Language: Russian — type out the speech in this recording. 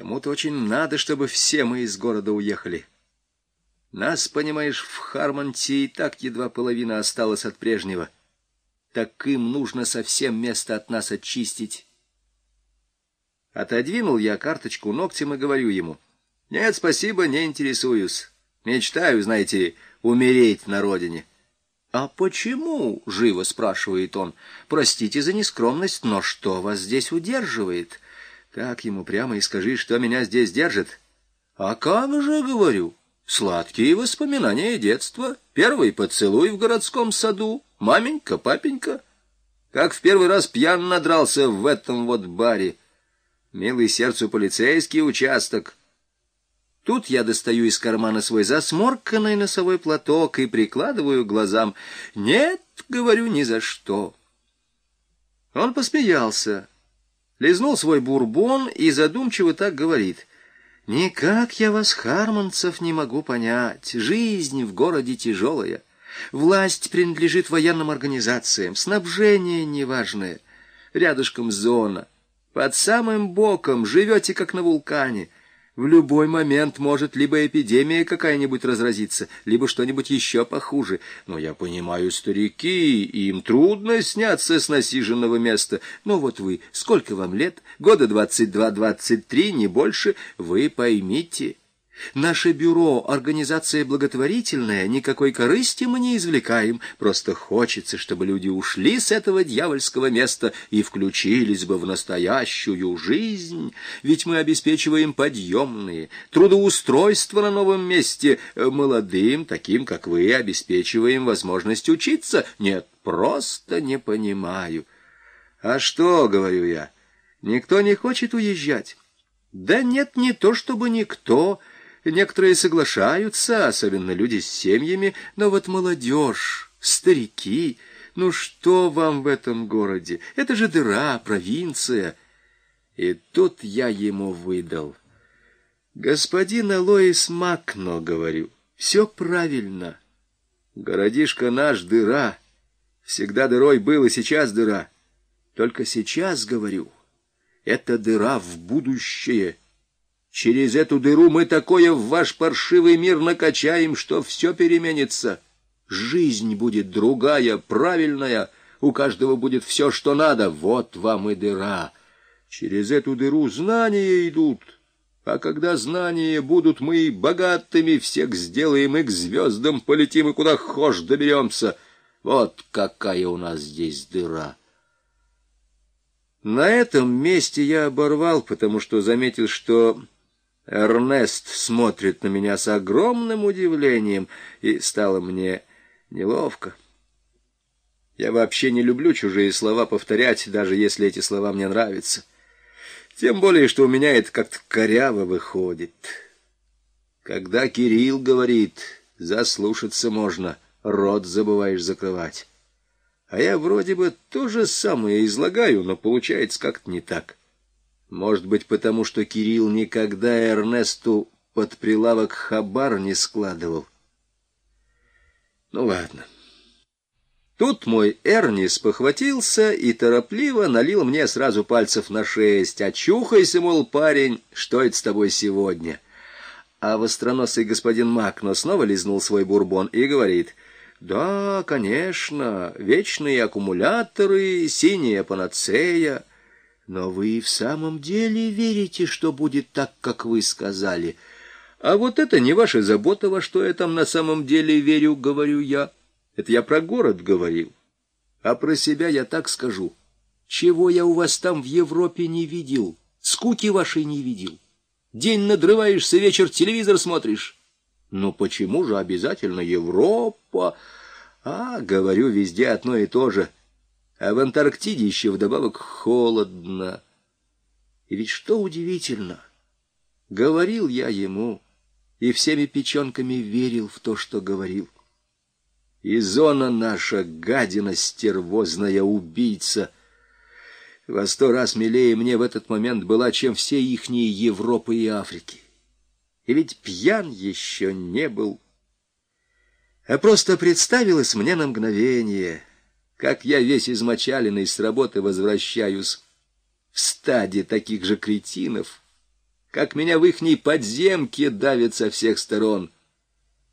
Кому-то очень надо, чтобы все мы из города уехали. Нас, понимаешь, в Хармонте и так едва половина осталась от прежнего. Так им нужно совсем место от нас очистить. Отодвинул я карточку ногтем и говорю ему. Нет, спасибо, не интересуюсь. Мечтаю, знаете, умереть на родине. «А почему?» — живо спрашивает он. «Простите за нескромность, но что вас здесь удерживает?» Так ему прямо и скажи, что меня здесь держит. А как же, говорю, сладкие воспоминания детства, первый поцелуй в городском саду, маменька, папенька. Как в первый раз пьян надрался в этом вот баре. Милый сердцу полицейский участок. Тут я достаю из кармана свой засморканный носовой платок и прикладываю к глазам. «Нет, — говорю, — ни за что». Он посмеялся, лизнул свой бурбон и задумчиво так говорит. «Никак я вас, харманцев, не могу понять. Жизнь в городе тяжелая. Власть принадлежит военным организациям, снабжение неважное. Рядышком зона. Под самым боком живете, как на вулкане». В любой момент может либо эпидемия какая-нибудь разразиться, либо что-нибудь еще похуже. Но я понимаю, старики, им трудно сняться с насиженного места. Но вот вы, сколько вам лет? Года двадцать два-двадцать три, не больше. Вы поймите, Наше бюро — организация благотворительная, никакой корысти мы не извлекаем, просто хочется, чтобы люди ушли с этого дьявольского места и включились бы в настоящую жизнь, ведь мы обеспечиваем подъемные, трудоустройство на новом месте, э, молодым, таким, как вы, обеспечиваем возможность учиться. Нет, просто не понимаю. А что, говорю я, никто не хочет уезжать? Да нет, не то чтобы никто, — Некоторые соглашаются, особенно люди с семьями, но вот молодежь, старики, ну что вам в этом городе? Это же дыра, провинция. И тут я ему выдал. Господин Алоис Макно, говорю, все правильно. Городишко наш дыра. Всегда дырой был и сейчас дыра. Только сейчас, говорю, это дыра в будущее — Через эту дыру мы такое в ваш паршивый мир накачаем, что все переменится. Жизнь будет другая, правильная, у каждого будет все, что надо. Вот вам и дыра. Через эту дыру знания идут. А когда знания будут, мы богатыми всех сделаем, и к звездам полетим, и куда хошь доберемся. Вот какая у нас здесь дыра. На этом месте я оборвал, потому что заметил, что Эрнест смотрит на меня с огромным удивлением, и стало мне неловко. Я вообще не люблю чужие слова повторять, даже если эти слова мне нравятся. Тем более, что у меня это как-то коряво выходит. Когда Кирилл говорит, заслушаться можно, рот забываешь закрывать. А я вроде бы то же самое излагаю, но получается как-то не так. Может быть, потому что Кирилл никогда Эрнесту под прилавок хабар не складывал. Ну ладно. Тут мой Эрнис похватился и торопливо налил мне сразу пальцев на шесть. «Очухайся, мол, парень, что это с тобой сегодня?» А востроносый господин Макно снова лизнул свой бурбон и говорит, «Да, конечно, вечные аккумуляторы, синяя панацея». Но вы и в самом деле верите, что будет так, как вы сказали. А вот это не ваша забота, во что я там на самом деле верю, говорю я. Это я про город говорил. А про себя я так скажу. Чего я у вас там в Европе не видел, скуки вашей не видел. День надрываешься, вечер телевизор смотришь. Ну почему же обязательно Европа? А, говорю, везде одно и то же — а в Антарктиде еще вдобавок холодно. И ведь что удивительно, говорил я ему и всеми печенками верил в то, что говорил. И зона наша, гадина стервозная убийца, во сто раз милее мне в этот момент была, чем все ихние Европы и Африки. И ведь пьян еще не был, а просто представилось мне на мгновение — как я весь измочаленный с работы возвращаюсь в стаде таких же кретинов, как меня в ихней подземке давят со всех сторон.